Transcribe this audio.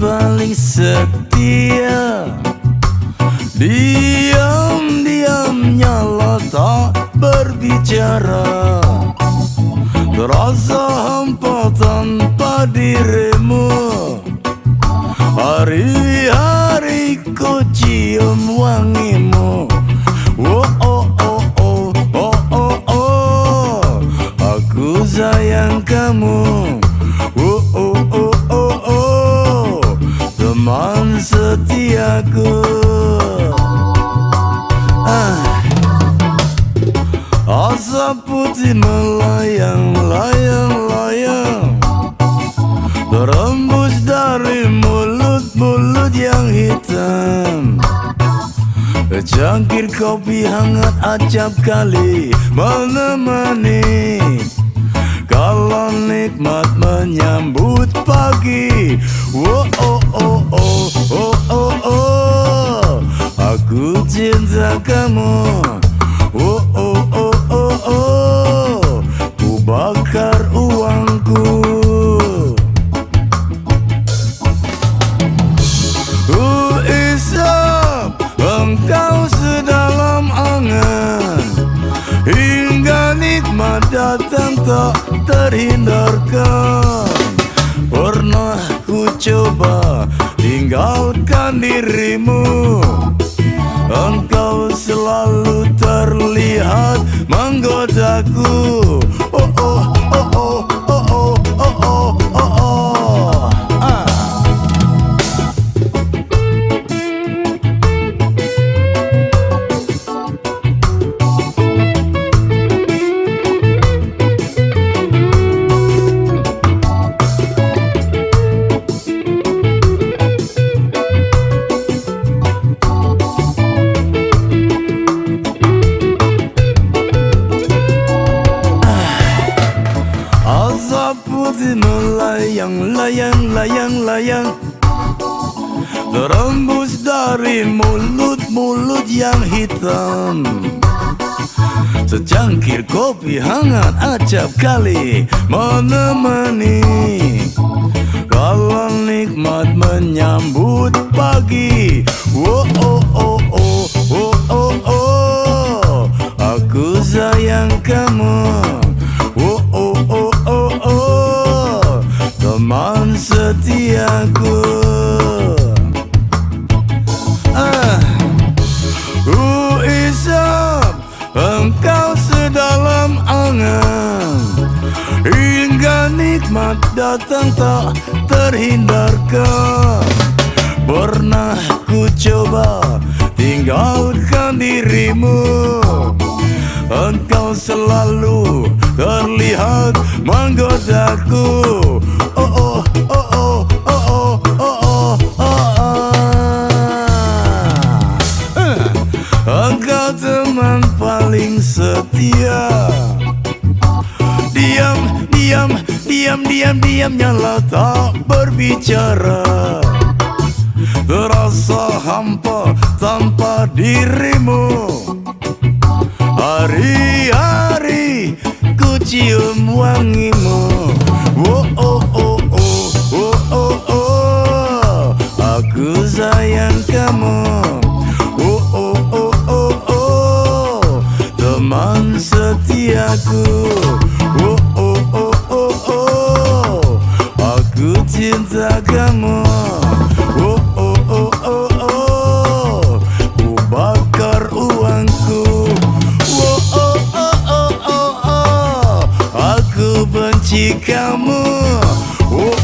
paling setia. Diam-diamnya lo tak berbicara. Terasa hampa tanpa dirimu. Hari-hari ku cium wangimu. Oh oh oh. Aku sayang kamu. Oh oh Teman setiaku. Ah. Asap putih melayang, layang, layang Terembus dari mulut-mulut yang hitam. Cangkir kopi hangat acap kali menemani. Kalau nikmat menyambut pagi. Oh oh oh oh oh oh oh. Aku cinta kamu. Oh oh oh oh oh. Ku bakar uangku. Ku isap engkau sedalam angan. Hingga nikmat datang tak terhindarkan. Pernah ku coba tinggalkan dirimu. Engkau selalu terlihat menggodaku melayang, layang, layang, layang. Terembus dari mulut-mulut yang hitam. Secangkir kopi hangat acap kali menemani. Kalau nikmat menyambut pagi Teman setiaku Ah. Ku isap engkau sedalam angan. Hingga nikmat datang tak terhindarkan Pernah ku coba tinggalkan dirimu. Engkau selalu terlihat menggodaku teman paling setia. Diam, diam, diam, diam, diam Nyala tak berbicara. Terasa hampa tanpa dirimu. Hari-hari ku cium wangimu. Oh oh oh oh oh oh oh. Aku sayang kamu setiaku Oh oh oh oh oh. Aku cinta kamu Oh oh oh oh oh. Ku bakar uangku. Oh oh oh oh oh oh. Aku benci kamu. Oh